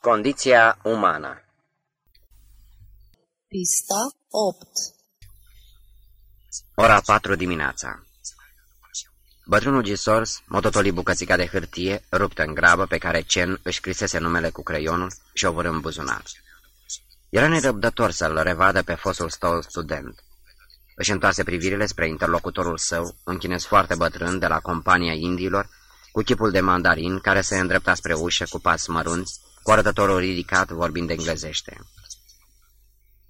Condiția umană Pista 8 Ora 4 dimineața Bătrânul Gisors mototoli bucățica de hârtie, ruptă în grabă, pe care Cen își scrisese numele cu creionul și o vârâ în buzunar. Era nerăbdător să-l revadă pe fostul stol student. Își întoarse privirile spre interlocutorul său, un chinez foarte bătrân de la compania indiilor, cu chipul de mandarin, care se îndrepta spre ușă cu pas mărunți, cu arătătorul ridicat vorbind englezește.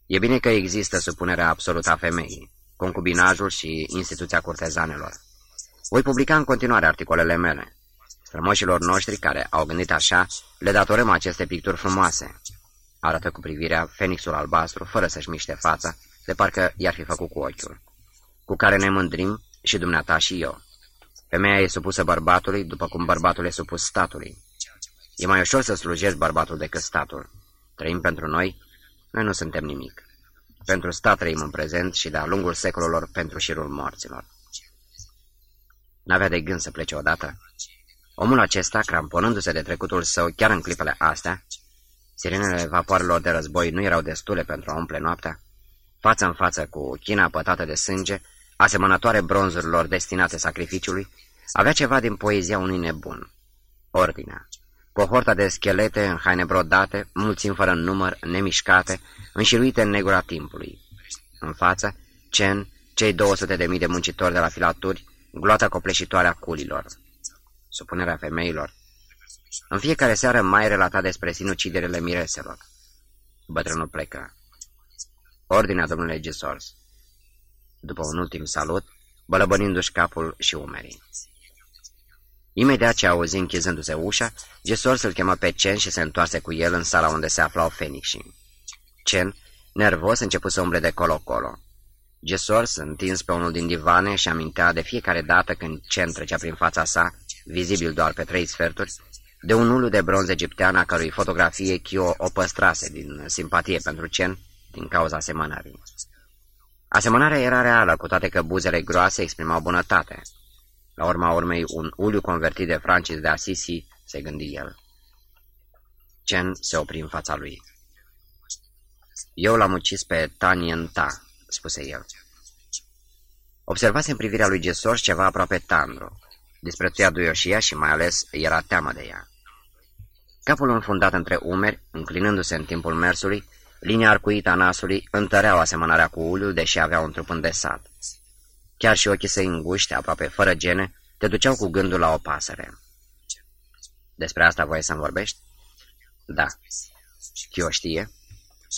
E bine că există supunerea absolută a femeii, concubinajul și instituția curtezanelor. Voi publica în continuare articolele mele. Strămoșilor noștri care au gândit așa, le datorăm aceste picturi frumoase. Arată cu privirea fenixul albastru, fără să-și miște fața, de parcă i-ar fi făcut cu ochiul. Cu care ne mândrim și dumneata și eu. Femeia e supusă bărbatului, după cum bărbatul e supus statului. E mai ușor să slujești bărbatul decât statul. Trăim pentru noi, noi nu suntem nimic. Pentru stat trăim în prezent și de-a lungul secolelor pentru șirul morților. N-avea de gând să plece odată. Omul acesta, cramponându-se de trecutul său chiar în clipele astea, sirenele vapoarelor de război nu erau destule pentru a umple noaptea, față în față cu china pătată de sânge, asemănătoare bronzurilor destinate sacrificiului, avea ceva din poezia unui nebun. Ordinea. Cohorta de schelete în haine brodate, mulțim fără număr, nemișcate, înșiruite în negura timpului. În față, Cen, cei 200 de mii de muncitori de la filaturi, gloata copleșitoare a culilor. Supunerea femeilor. În fiecare seară mai relata despre sinuciderele mireselor. Bătrânul plecă. Ordinea domnului Gisors. După un ultim salut, bălăbănindu-și capul și umerii. Imediat ce auzi închizându-se ușa, Gesor să-l chemă pe Cen și se întoarse cu el în sala unde se aflau Fenixii. Cen, nervos, început să umble de colo-colo. Gesor s-a întins pe unul din divane și amintea de fiecare dată când Cen trecea prin fața sa, vizibil doar pe trei sferturi, de un ulu de bronz egiptean a cărui fotografie Chio o păstrase din simpatie pentru Cen din cauza asemănării. Asemănarea era reală, cu toate că buzele groase exprimau bunătate. La urma urmei, un uliu convertit de Francis de Assisi, se gândi el. Cen se opri în fața lui. Eu l-am ucis pe Tanien Ta, spuse el. Observase în privirea lui Gesor ceva aproape tandru. Disprețuia duioșia și mai ales era teamă de ea. Capul înfundat între umeri, înclinându-se în timpul mersului, linia arcuită a nasului întăreau asemănarea cu uliul, deși avea un trup îndesat. Chiar și ochii săi înguști, aproape fără gene, te duceau cu gândul la o pasăre. Despre asta voie să-mi vorbești? Da. Chio știe?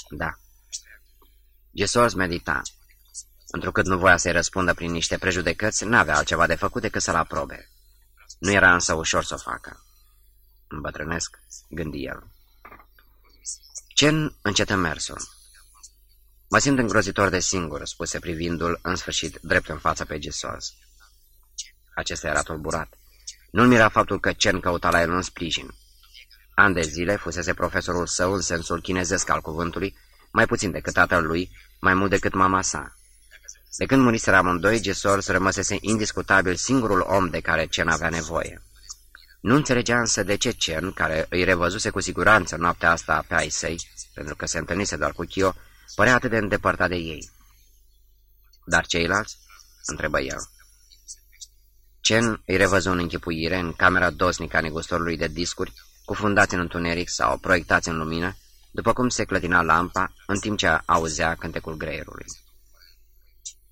Da. Gisors medita. Întrucât nu voia să-i răspundă prin niște prejudecăți, n-avea altceva de făcut decât să-l aprobe. Nu era însă ușor să o facă. Îmbătrânesc, gândi el. Cen încetă mersul. Mă simt îngrozitor de singur, spuse privindu-l în sfârșit drept în fața pe Gisors. Acesta era tulburat. Nu-l mira faptul că Cen căuta la el un sprijin. An de zile fusese profesorul său în sensul chinezesc al cuvântului, mai puțin decât tatăl lui, mai mult decât mama sa. De când muriseră amândoi, Gisors rămăsese indiscutabil singurul om de care Cen avea nevoie. Nu înțelegea însă de ce Cen, care îi revăzuse cu siguranță noaptea asta pe ai săi, pentru că se întâlnise doar cu Chio, părea atât de îndepărtat de ei. Dar ceilalți? întrebă el. Cen îi revăzu în închipuire în camera dosnică a negustorului de discuri, cufundați în întuneric sau proiectați în lumină, după cum se clătina lampa, în timp ce auzea cântecul greierului.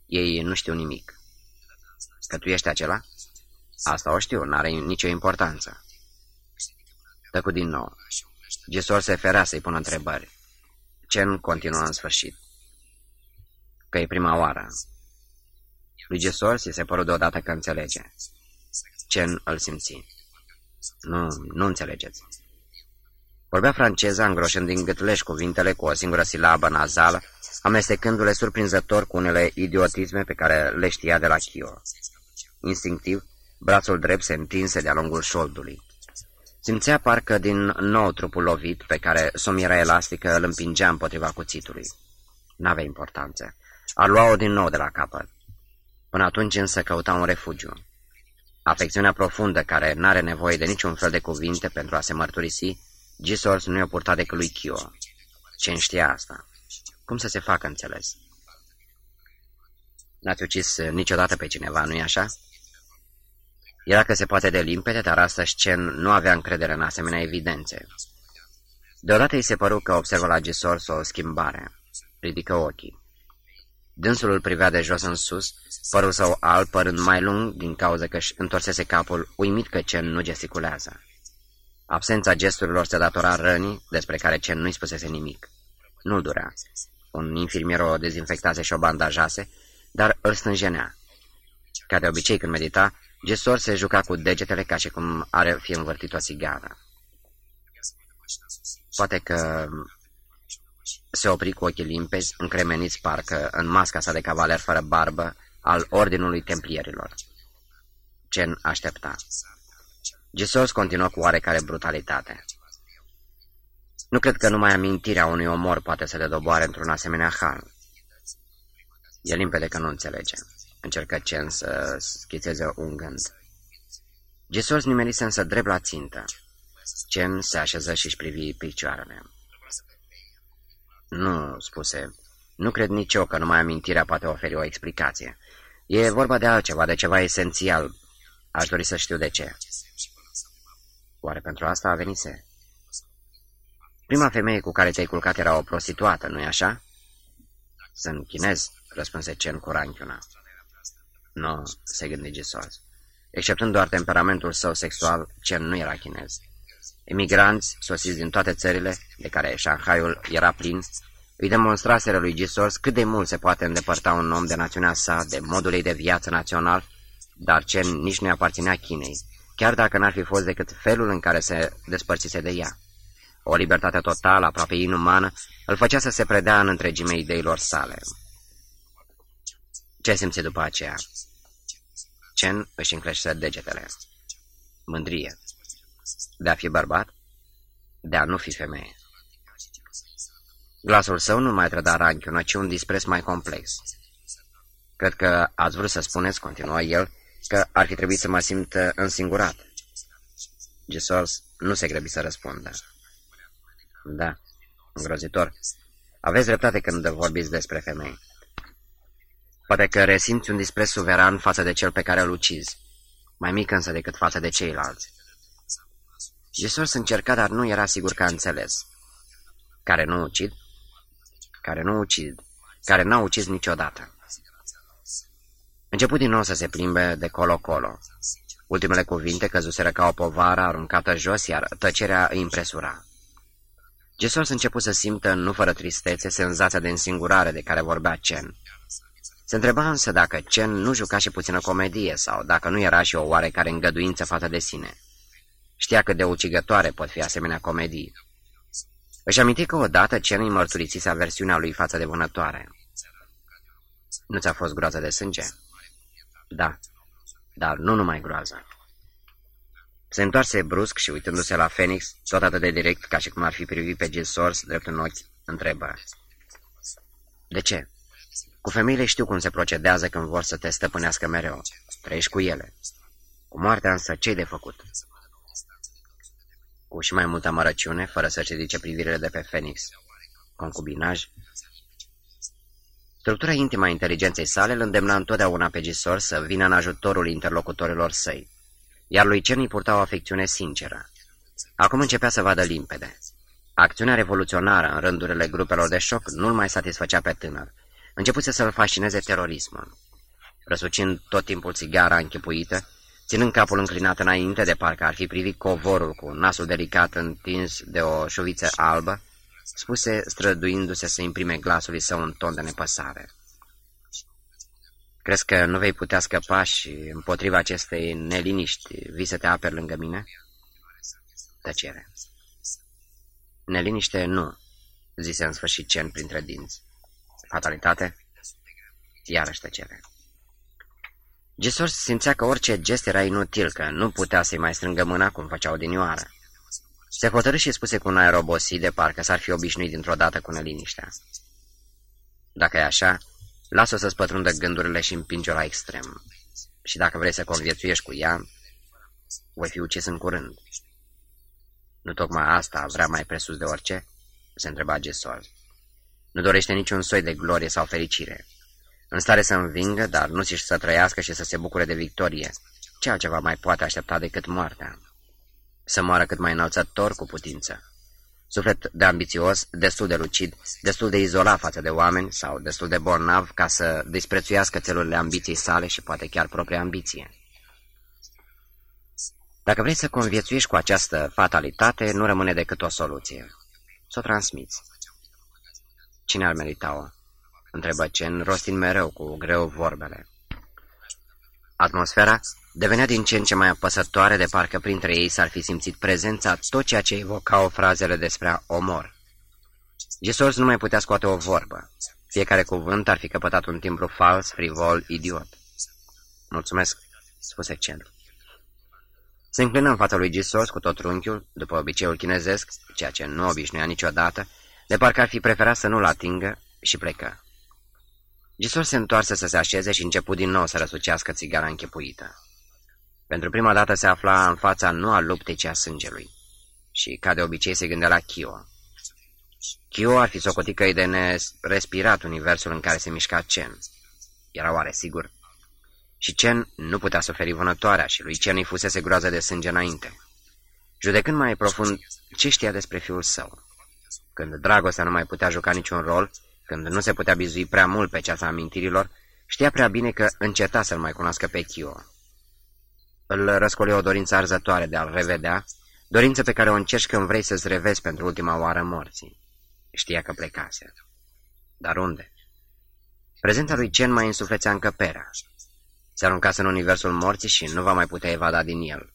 Ei nu știu nimic. Că tu ești acela? Asta o știu, n-are nicio importanță. Tăcu din nou. Gesor se ferea să-i pună întrebări. Cen continuă în sfârșit. Că e prima oară. Lui Gesor si se părut deodată că înțelege. Cen îl simți. Nu, nu înțelegeți. Vorbea franceza, îngroșând din gâtleș cuvintele cu o singură silabă nazală, amestecându-le surprinzător cu unele idiotisme pe care le știa de la Chio. Instinctiv, brațul drept se întinse de-a lungul șoldului. Simțea parcă din nou trupul lovit pe care somiera elastică îl împingea împotriva cuțitului. N-avea importanță. Ar lua-o din nou de la capăt. Până atunci însă căuta un refugiu. Afecțiunea profundă care n-are nevoie de niciun fel de cuvinte pentru a se mărturisi, Gisors nu i-a purtat decât lui Chio. Ce știa asta? Cum să se facă înțeles? N-ați ucis niciodată pe cineva, nu-i așa? Era că se poate de limpede, dar asta Scen nu avea încredere în asemenea evidențe. Deodată îi se păru că observă la Gisors o schimbare. Ridică ochii. Dânsul îl privea de jos în sus, părul său alb părând mai lung din cauza că își întorsese capul, uimit că Cen nu gesticulează. Absența gesturilor se datora rănii, despre care Cen nu-i spusese nimic. Nu-l durea. Un infirmier o dezinfectase și o bandajase, dar îl stânjenea. Ca de obicei când medita, Gesor se juca cu degetele ca și cum are fi învârtit o țigară. Poate că se opri cu ochii limpezi, încremeniți parcă în masca sa de cavaler fără barbă al Ordinului Templierilor. Cen aștepta. Gesos continuă cu oarecare brutalitate. Nu cred că numai amintirea unui omor poate să le doboare într-un asemenea hal. E limpede că nu înțelege. Încercă Cen să schițeze un gând. Gesos nimerise însă drept la țintă. Cen se așeză și-și privi picioarele. Nu, spuse. Nu cred nici eu că numai amintirea poate oferi o explicație. E vorba de altceva, de ceva esențial. Aș dori să știu de ce. Oare pentru asta a venise? Prima femeie cu care te-ai culcat era o prostituată, nu-i așa? Sunt chinez, răspunse Cen cu ranchiuna. Nu, se gândi Gisors. Exceptând doar temperamentul său sexual, Cen nu era chinez. Emigranți, sosiți din toate țările, de care Shanghaiul era plin, îi demonstraseră lui Gisors cât de mult se poate îndepărta un om de națiunea sa, de modul ei de viață național, dar Chen nici nu aparținea Chinei, chiar dacă n-ar fi fost decât felul în care se despărțise de ea. O libertate totală, aproape inumană, îl făcea să se predea în întregime ideilor sale. Ce simți după aceea? Chen își înclește degetele. Mândrie. De a fi bărbat? De a nu fi femeie. Glasul său nu mai trăda ranchiună, ci un dispreț mai complex. Cred că ați vrut să spuneți, continuă el, că ar fi trebuit să mă simt însingurat. Gisors nu se grăbi să răspundă. Da, îngrozitor. Aveți dreptate când vorbiți despre femei. Poate că resimți un dispreț suveran față de cel pe care îl ucizi, mai mic însă decât față de ceilalți. Jesus încerca, dar nu era sigur că a înțeles. Care nu ucid? Care nu ucid. Care n-a ucis niciodată. Început din nou să se plimbe de colo-colo. Ultimele cuvinte căzuseră ca o povară aruncată jos, iar tăcerea îi impresura. Jesus început să simtă, nu fără tristețe, senzația de însingurare de care vorbea Cen. Se întreba însă dacă Cen nu juca și puțină comedie sau dacă nu era și o oarecare îngăduință față de sine. Știa cât de ucigătoare pot fi asemenea comedii. Își aminti că odată Chen îi mărturisise aversiunea lui față de vânătoare. Nu ți-a fost groază de sânge? Da, dar nu numai groază. Se întoarse brusc și uitându-se la Phoenix, tot atât de direct ca și cum ar fi privit pe Jill Source drept în ochi, întrebă. De ce? Cu femeile știu cum se procedează când vor să te stăpânească mereu. Trăiești cu ele. Cu moartea însă ce de făcut? cu și mai multă mărăciune, fără să-și ridice privirile de pe Phoenix. Concubinaj. Structura intimă a inteligenței sale îl îndemna întotdeauna pe Gisor să vină în ajutorul interlocutorilor săi, iar lui Chen îi purta o afecțiune sinceră. Acum începea să vadă limpede. Acțiunea revoluționară în rândurile grupelor de șoc nu-l mai satisfăcea pe tânăr. Începuse să-l fascineze terorismul. Răsucind tot timpul țigara închipuită, ținând capul înclinat înainte de parcă ar fi privit covorul cu nasul delicat întins de o șuviță albă, spuse străduindu-se să imprime glasului său un ton de nepăsare. Crezi că nu vei putea scăpa și împotriva acestei neliniști vii să te aperi lângă mine? Tăcere. Neliniște nu, zise în sfârșit Cen printre dinți. Fatalitate? Iarăși tăcere. Gisors simțea că orice gest era inutil, că nu putea să-i mai strângă mâna cum făcea odinioară. Se hotărâ și spuse cu un aer obosit de parcă s-ar fi obișnuit dintr-o dată cu neliniștea. Dacă e așa, lasă-o să-ți pătrundă gândurile și împinge-o la extrem. Și dacă vrei să conviețuiești cu ea, voi fi ucis în curând. Nu tocmai asta vrea mai presus de orice? Se întreba Gesol. Nu dorește niciun soi de glorie sau fericire. În stare să învingă, dar nu și să trăiască și să se bucure de victorie. Ce altceva mai poate aștepta decât moartea? Să moară cât mai înălțător cu putință. Suflet de ambițios, destul de lucid, destul de izolat față de oameni sau destul de bolnav ca să disprețuiască țelurile ambiției sale și poate chiar propria ambiție. Dacă vrei să conviețuiești cu această fatalitate, nu rămâne decât o soluție. Să o transmiți. Cine ar merita-o? Întrebă Cen, rostind mereu cu greu vorbele. Atmosfera devenea din ce în ce mai apăsătoare, de parcă printre ei s-ar fi simțit prezența tot ceea ce evocau frazele despre omor. Gisors nu mai putea scoate o vorbă. Fiecare cuvânt ar fi căpătat un timbru fals, frivol, idiot. Mulțumesc, spuse Cen. Se înclină în fața lui Gisos cu tot trunchiul, după obiceiul chinezesc, ceea ce nu obișnuia niciodată, de parcă ar fi preferat să nu-l atingă și plecă. Gisos se întoarse să se așeze și început din nou să răsucească țigara închepuită. Pentru prima dată se afla în fața nu a luptei, ci a sângelui. Și, ca de obicei, se gândea la Chio. Chio ar fi socotit că de nerespirat universul în care se mișca Chen. Era oare sigur? Și Chen nu putea suferi vânătoarea și lui Chen îi fusese groază de sânge înainte. Judecând mai profund ce știa despre fiul său. Când dragostea nu mai putea juca niciun rol, când nu se putea bizui prea mult pe ceața amintirilor, știa prea bine că înceta să-l mai cunoască pe Chio. Îl răscoli o dorință arzătoare de a-l revedea, dorință pe care o încerci când vrei să-ți revezi pentru ultima oară morții. Știa că plecase. Dar unde? Prezența lui Chen mai însuflețea încăperea. Se aruncase în universul morții și nu va mai putea evada din el.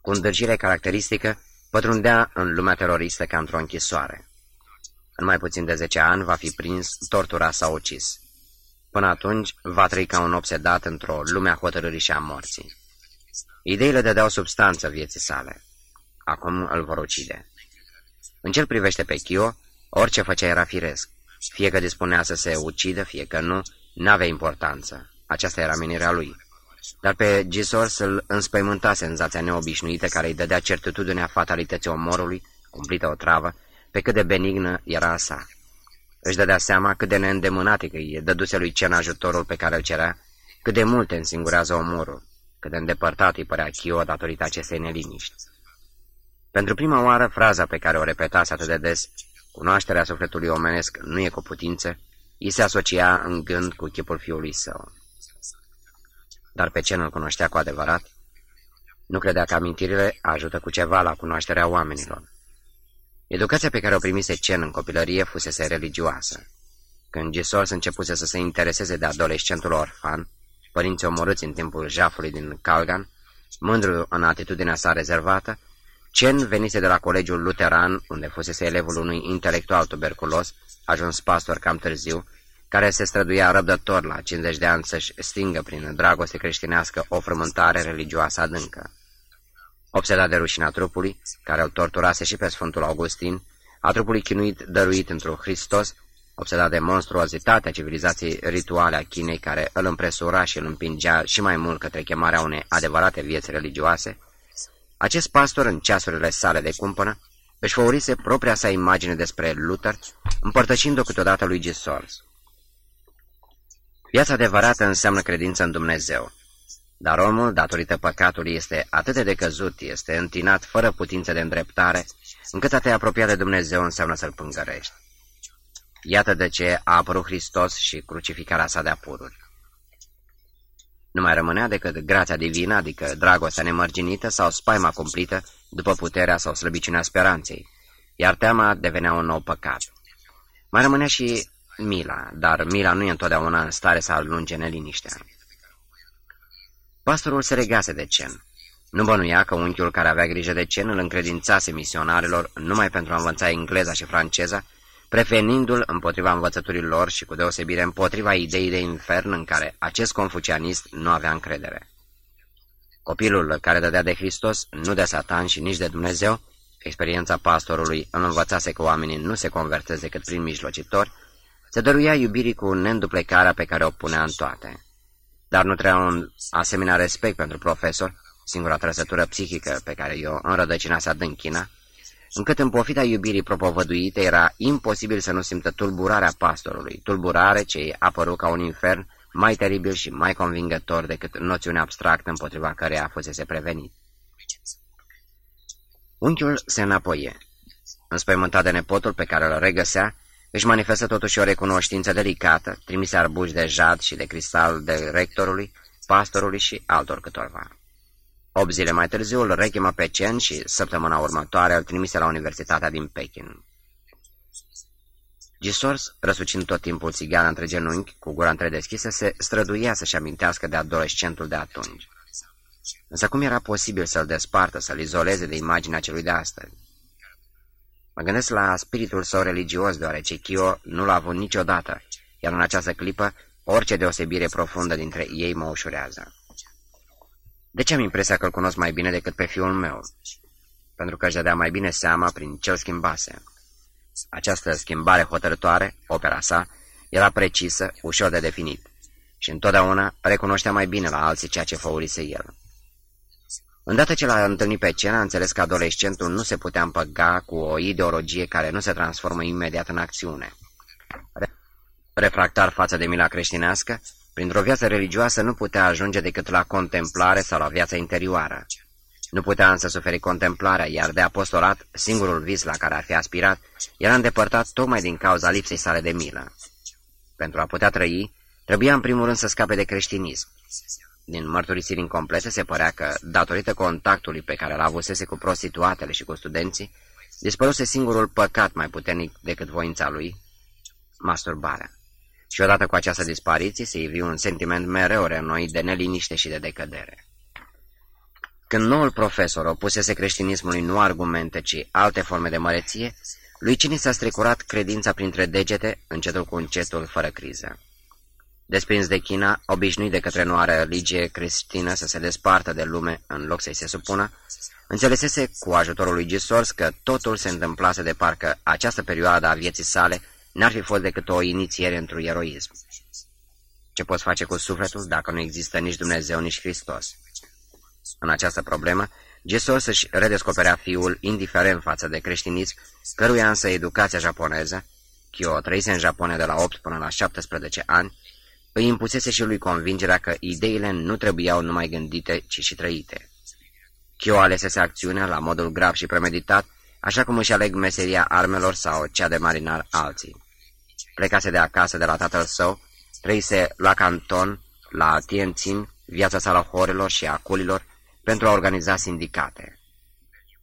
Cu îndârgire caracteristică, pătrundea în lumea teroristă ca într-o închisoare. În mai puțin de zece ani va fi prins, torturat sau ucis. Până atunci va trăi ca un obsedat într-o lume a hotărârii și a morții. Ideile dădeau substanță vieții sale. Acum îl vor ucide. În ce privește pe Chio, orice făcea era firesc. Fie că dispunea să se ucidă, fie că nu, n-avea importanță. Aceasta era menirea lui. Dar pe Gisor să-l înspăimânta senzația neobișnuită care îi dădea certitudinea fatalității omorului, cumplită o travă, pe cât de benignă era a sa. Își dădea seama cât de neîndemânatic îi dăduse lui Cen ajutorul pe care îl cerea, cât de multe însingurează omorul, cât de îndepărtat îi părea Chio datorită acestei neliniști. Pentru prima oară, fraza pe care o repetase atât de des, cunoașterea sufletului omenesc nu e cu putință, îi se asocia în gând cu chipul fiului său. Dar pe ce nu-l cunoștea cu adevărat? Nu credea că amintirile ajută cu ceva la cunoașterea oamenilor. Educația pe care o primise Cen în copilărie fusese religioasă. Când Gisors începuse să se intereseze de adolescentul orfan, părinții omorâți în timpul jafului din Calgan, mândru în atitudinea sa rezervată, Cen venise de la colegiul luteran, unde fusese elevul unui intelectual tuberculos, ajuns pastor cam târziu, care se străduia răbdător la 50 de ani să-și stingă prin dragoste creștinească o frământare religioasă adâncă. Obsedat de rușina trupului, care îl torturase și pe Sfântul Augustin, a trupului chinuit dăruit într-un Hristos, obsedat de monstruozitatea civilizației rituale a Chinei care îl împresura și îl împingea și mai mult către chemarea unei adevărate vieți religioase, acest pastor, în ceasurile sale de cumpănă, își făurise propria sa imagine despre Luther, împărtășind-o câteodată lui Gisors. Viața adevărată înseamnă credință în Dumnezeu, dar omul, datorită păcatului, este atât de decăzut, este întinat fără putință de îndreptare, încât a te apropia de Dumnezeu înseamnă să-L pângărești. Iată de ce a apărut Hristos și crucificarea sa de apururi. Nu mai rămânea decât grația divină, adică dragostea nemărginită sau spaima cumplită după puterea sau slăbiciunea speranței, iar teama devenea un nou păcat. Mai rămânea și mila, dar mila nu e întotdeauna în stare să alunge neliniștea. Pastorul se regase de Cen. Nu bănuia că unchiul care avea grijă de Cen îl încredințase misionarilor numai pentru a învăța engleza și franceza, preferindu-l împotriva învățăturii lor și cu deosebire împotriva ideii de infern în care acest confucianist nu avea încredere. Copilul care dădea de Hristos, nu de Satan și nici de Dumnezeu, experiența pastorului îl învățase că oamenii nu se convertesc decât prin mijlocitori, se dăruia iubirii cu neînduplecarea pe care o punea în toate. Dar nu trebuia un asemenea respect pentru profesor, singura trăsătură psihică pe care eu înrădăcinase adânc China, încât în pofita iubirii propovăduite era imposibil să nu simtă tulburarea pastorului, tulburare ce îi apăru ca un infern mai teribil și mai convingător decât noțiunea abstractă împotriva căreia fusese prevenit. Unchiul se înapoie. Înspăimântat de nepotul pe care îl regăsea, își manifestă totuși o recunoștință delicată, trimise arbuși de jad și de cristal de rectorului, pastorului și altor câtorva. Opt zile mai târziu îl rechemă pe Chen și săptămâna următoare îl trimise la Universitatea din Pekin. Gisors, răsucind tot timpul țigara între genunchi, cu gura întredeschisă, se străduia să-și amintească de adolescentul de atunci. Însă cum era posibil să-l despartă, să-l izoleze de imaginea celui de astăzi? Mă gândesc la spiritul său religios, deoarece Chio nu l-a avut niciodată, iar în această clipă orice deosebire profundă dintre ei mă ușurează. De ce am impresia că îl cunosc mai bine decât pe fiul meu? Pentru că își dădea mai bine seama prin ce îl schimbase. Această schimbare hotărătoare, opera sa, era precisă, ușor de definit și întotdeauna recunoștea mai bine la alții ceea ce făurise el. Îndată ce l-a întâlnit pe scenă, a înțeles că adolescentul nu se putea împăga cu o ideologie care nu se transformă imediat în acțiune. Refractar față de mila creștinească, printr-o viață religioasă nu putea ajunge decât la contemplare sau la viața interioară. Nu putea însă suferi contemplarea, iar de apostolat, singurul vis la care ar fi aspirat, era îndepărtat tocmai din cauza lipsei sale de milă. Pentru a putea trăi, trebuia în primul rând să scape de creștinism. Din mărturisiri incomplete se părea că, datorită contactului pe care l-a avusese cu prostituatele și cu studenții, dispăruse singurul păcat mai puternic decât voința lui, masturbarea. Și odată cu această dispariție se ivi un sentiment mereu renoit de neliniște și de decădere. Când noul profesor opusese creștinismului nu argumente, ci alte forme de măreție, lui Cini s-a strecurat credința printre degete, încetul cu încetul, fără criză. Desprins de China, obișnuit de către noua religie creștină să se despartă de lume în loc să-i se supună, înțelesese cu ajutorul lui Gisors că totul se întâmplase de parcă această perioadă a vieții sale n-ar fi fost decât o inițiere într-un eroism. Ce poți face cu sufletul dacă nu există nici Dumnezeu, nici Hristos? În această problemă, Gisors își redescoperea fiul indiferent față de creștinism, căruia însă educația japoneză, Kyo trăise în Japonia de la 8 până la 17 ani, îi impusese și lui convingerea că ideile nu trebuiau numai gândite, ci și trăite. Chio alesese acțiunea la modul grav și premeditat, așa cum își aleg meseria armelor sau cea de marinar alții. Plecase de acasă de la tatăl său, trăise la canton, la Tianjin, viața sa la horelor și a culilor, pentru a organiza sindicate.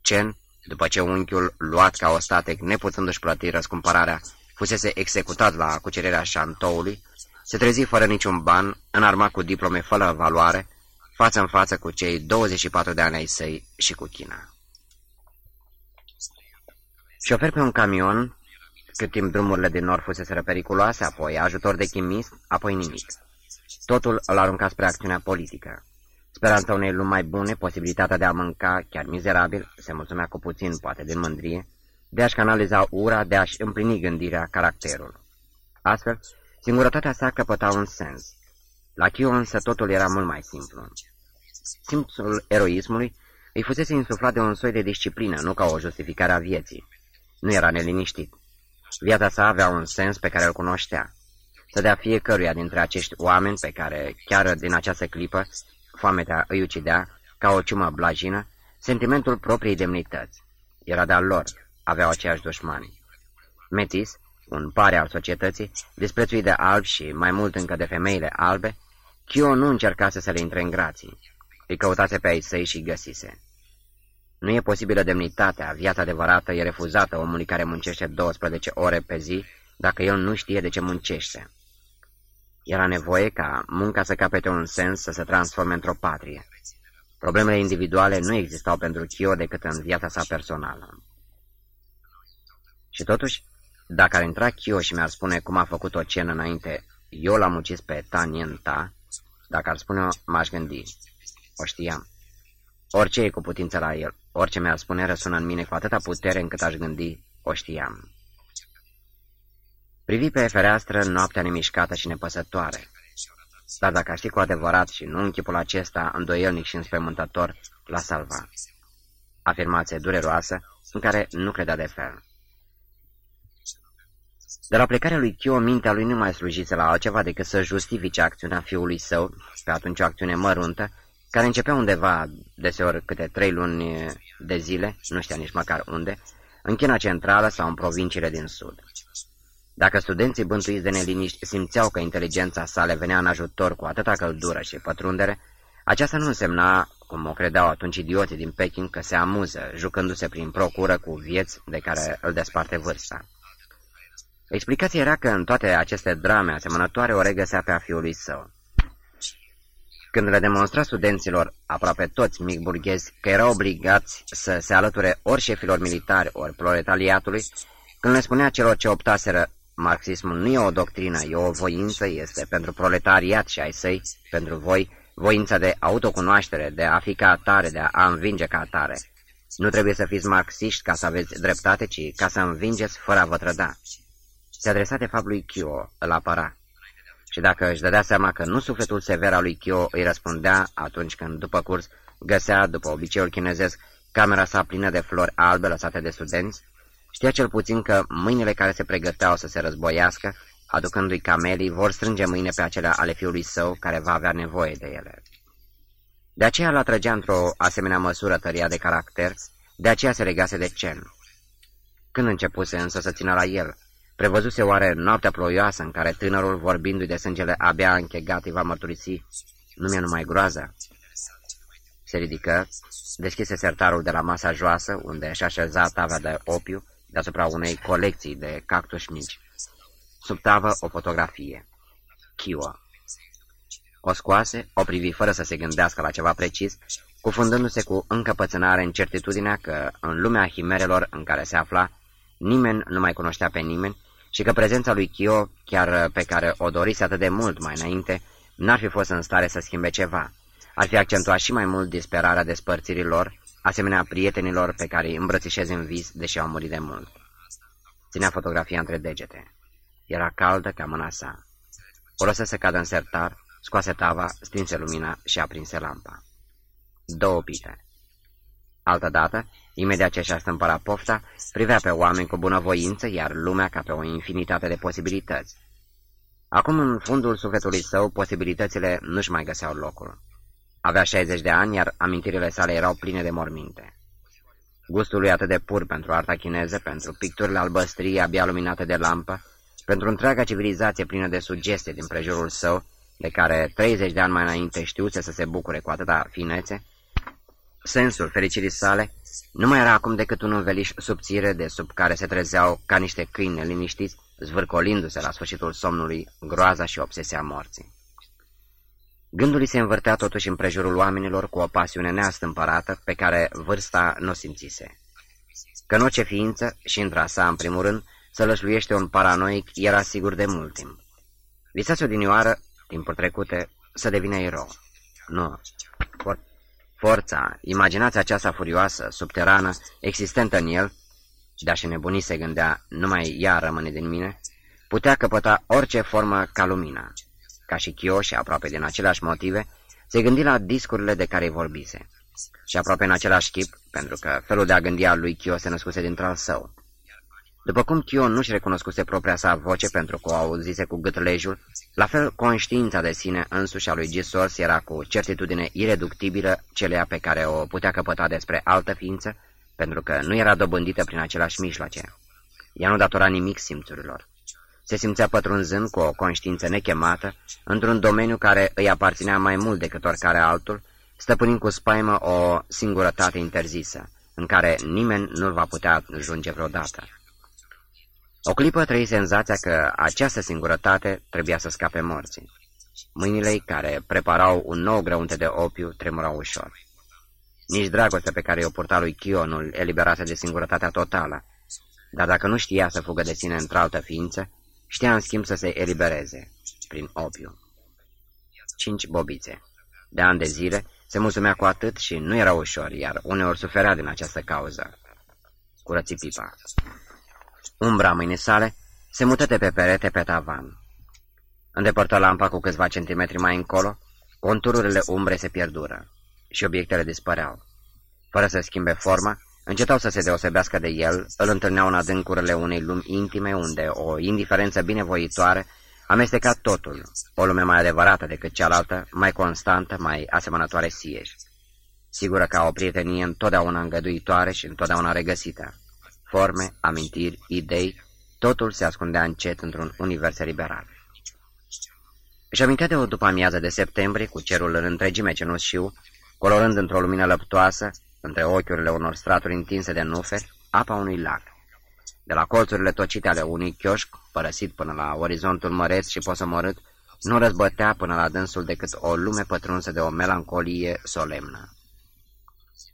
Chen, după ce unchiul, luat ca ostatec, neputându-și plăti răscumpărarea, fusese executat la cucerirea șantoului, se trezi fără niciun ban, înarmat cu diplome fără valoare, față în față cu cei 24 de ani ai săi și cu China. Șofer pe un camion, cât timp drumurile din nord fusese periculoase, apoi ajutor de chimist, apoi nimic. Totul îl arunca spre acțiunea politică. Speranța unei lumi mai bune, posibilitatea de a mânca, chiar mizerabil, se mulțumea cu puțin, poate din mândrie, de a-și canaliza ura, de a-și împlini gândirea, caracterul. Astfel, Singurătatea sa căpăta un sens. La Chio însă totul era mult mai simplu. Simțul eroismului îi fusese insuflat de un soi de disciplină, nu ca o justificare a vieții. Nu era neliniștit. Viața sa avea un sens pe care îl cunoștea. Să dea fiecăruia dintre acești oameni pe care, chiar din această clipă, foametea îi ucidea, ca o ciumă blajină, sentimentul propriei demnități. Era de-al lor, aveau aceiași dușmani. Metis, un pare al societății, disprețuit de albi și mai mult încă de femeile albe, Chio nu încercase să le intre în grații. Îi căutase pe ai săi și găsise. Nu e posibilă demnitatea, viața adevărată e refuzată omului care muncește 12 ore pe zi, dacă el nu știe de ce muncește. Era nevoie ca munca să capete un sens, să se transforme într-o patrie. Problemele individuale nu existau pentru Chio decât în viața sa personală. Și totuși, dacă ar intra Chio și mi-ar spune cum a făcut o cenă înainte, eu l-am ucis pe Tanien Ta, dacă ar spune-o, m-aș gândi. O știam. Orice e cu putință la el, orice mi-ar spune răsună în mine cu atâta putere încât aș gândi, o știam. Privi pe fereastră noaptea nemișcată și nepăsătoare. Dar dacă aș fi cu adevărat și nu în chipul acesta îndoielnic și înspăimântător, la salva. Afirmație dureroasă, în care nu credea de fel. De la plecarea lui Chio, mintea lui nu mai slujise la altceva decât să justifice acțiunea fiului său, pe atunci o acțiune măruntă, care începea undeva, deseori câte trei luni de zile, nu știa nici măcar unde, în China centrală sau în provinciile din sud. Dacă studenții bântuiți de neliniști simțeau că inteligența sa le venea în ajutor cu atâta căldură și pătrundere, aceasta nu însemna, cum o credeau atunci idioții din Peking, că se amuză, jucându-se prin procură cu vieți de care îl desparte vârsta. Explicația era că în toate aceste drame asemănătoare o regăsea pe a fiului său. Când le demonstra studenților, aproape toți mic burghezi, că erau obligați să se alăture ori șefilor militari, ori proletariatului, când le spunea celor ce optaseră, marxismul nu e o doctrină, e o voință, este pentru proletariat și ai săi, pentru voi, voința de autocunoaștere, de a fi ca atare, de a învinge ca atare. Nu trebuie să fiți marxiști ca să aveți dreptate, ci ca să învingeți fără a vă trăda. Se adresa de fapt lui Chio, îl apăra. Și dacă își dădea seama că nu sufletul sever al lui Chio îi răspundea atunci când, după curs, găsea, după obiceiul chinezesc, camera sa plină de flori albe lăsate de studenți, știa cel puțin că mâinile care se pregăteau să se războiască, aducându-i camelii, vor strânge mâine pe acelea ale fiului său care va avea nevoie de ele. De aceea l atrăgea într-o asemenea măsură tăria de caracter, de aceea se legase de cen. Când începuse însă să țină la el, Prevăzuse oare noaptea ploioasă în care tânărul, vorbindu-i de sângele abia închegat, îi va mărturisi, nu mi-e numai groază? Se ridică, deschise sertarul de la masa joasă, unde și-a așezat tavea de opiu, deasupra unei colecții de cactuși mici. Sub tavă o fotografie. Chiua. O scoase, o privi fără să se gândească la ceva precis, cufundându-se cu încăpățânare în certitudinea că, în lumea himerelor în care se afla, nimeni nu mai cunoștea pe nimeni și că prezența lui Chio, chiar pe care o dorise atât de mult mai înainte, n-ar fi fost în stare să schimbe ceva. Ar fi accentuat și mai mult disperarea despărțirilor, asemenea prietenilor pe care îi îmbrățișez în vis, deși au murit de mult. Ținea fotografia între degete. Era caldă ca mâna sa. O lăsă să cadă în sertar, scoase tava, stinse lumina și aprinse lampa. Două pite. Altădată, Imediat ce și-a stâmpărat pofta, privea pe oameni cu bunăvoință, iar lumea ca pe o infinitate de posibilități. Acum, în fundul sufletului său, posibilitățile nu-și mai găseau locul. Avea 60 de ani, iar amintirile sale erau pline de morminte. Gustul lui atât de pur pentru arta chineză, pentru picturile albăstrii abia luminate de lampă, pentru întreaga civilizație plină de sugestie din prejurul său, de care 30 de ani mai înainte știuse să se bucure cu atâta finețe, sensul fericirii sale nu mai era acum decât un înveliș subțire de sub care se trezeau ca niște câini neliniștiți, zvârcolindu-se la sfârșitul somnului groaza și obsesia morții. Gândul îi se învârtea totuși în prejurul oamenilor cu o pasiune neastâmpărată pe care vârsta nu simțise. Că în orice ființă, și într sa în primul rând, să lășluiește un paranoic era sigur de mult timp. Visase odinioară, timpul trecute, să devină erou. Nu, Forța, imaginația aceasta furioasă, subterană, existentă în el, de și nebunii se gândea, numai ea rămâne din mine, putea căpăta orice formă ca lumina. Ca și Chio și aproape din aceleași motive, se gândi la discurile de care îi vorbise. Și aproape în același chip, pentru că felul de a gândi al lui Chio se născuse dintr-al său. După cum Chion nu-și recunoscuse propria sa voce pentru că o auzise cu gâtlejul, la fel conștiința de sine însuși a lui Gisors era cu certitudine ireductibilă celea pe care o putea căpăta despre altă ființă, pentru că nu era dobândită prin același mijloace. Ea nu datora nimic simțurilor. Se simțea pătrunzând cu o conștiință nechemată, într-un domeniu care îi aparținea mai mult decât oricare altul, stăpânind cu spaimă o singurătate interzisă, în care nimeni nu-l va putea ajunge vreodată. O clipă trăi senzația că această singurătate trebuia să scape morții. Mâinile care preparau un nou grăunte de opiu tremurau ușor. Nici dragostea pe care o purta lui Chionul eliberase de singurătatea totală, dar dacă nu știa să fugă de sine într-altă ființă, știa în schimb să se elibereze, prin opiu. Cinci bobițe. De ani de zile se mulțumea cu atât și nu era ușor, iar uneori suferea din această cauză. Curăți pipa. Umbra mâinii sale se mută de pe perete pe tavan. Îndepărtă lampa cu câțiva centimetri mai încolo, contururile umbre se pierdură și obiectele dispăreau. Fără să schimbe forma, încetau să se deosebească de el, îl întâlneau în adâncurile unei lumi intime, unde o indiferență binevoitoare amesteca totul, o lume mai adevărată decât cealaltă, mai constantă, mai asemănătoare sieși. Sigură ca o prietenie întotdeauna îngăduitoare și întotdeauna regăsită. Forme, amintiri, idei, totul se ascundea încet într-un univers liberal. Își amintea de o după amiază de septembrie, cu cerul în întregime cenușiu, colorând într-o lumină lăptoasă, între ochiurile unor straturi întinse de nuferi, apa unui lac. De la colțurile tocite ale unui chioșc, părăsit până la orizontul măreț și posomorât, nu răzbătea până la dânsul decât o lume pătrunsă de o melancolie solemnă.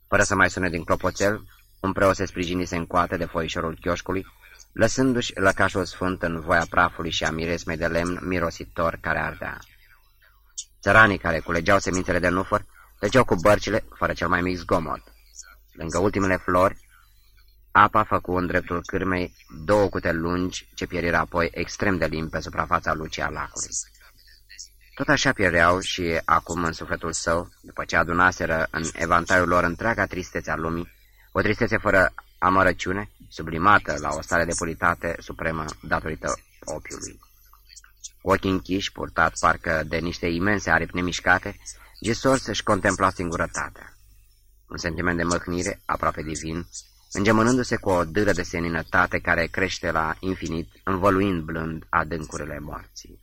Fără să mai sune din clopoțel, un preot se sprijinise în coate de foișorul chioșcului, lăsându-și lăcașul sfânt în voia prafului și a miresmei de lemn mirositor care ardea. Țăranii care culegeau semințele de nufăr treceau cu bărcile fără cel mai mic zgomot. Lângă ultimele flori, apa făcu în dreptul cârmei două cute lungi ce pieriră apoi extrem de limpe pe suprafața lucii a lacului. Tot așa piereau și acum în sufletul său, după ce adunaseră în evantaiul lor întreaga tristețe a lumii, o tristețe fără amărăciune, sublimată la o stare de puritate supremă datorită opiului. Ochii închiși, purtat parcă de niște imense aripi nemișcate, Gisors își contempla singurătatea. Un sentiment de măhnire, aproape divin, îngemănându-se cu o dâră de seninătate care crește la infinit, învăluind blând adâncurile morții.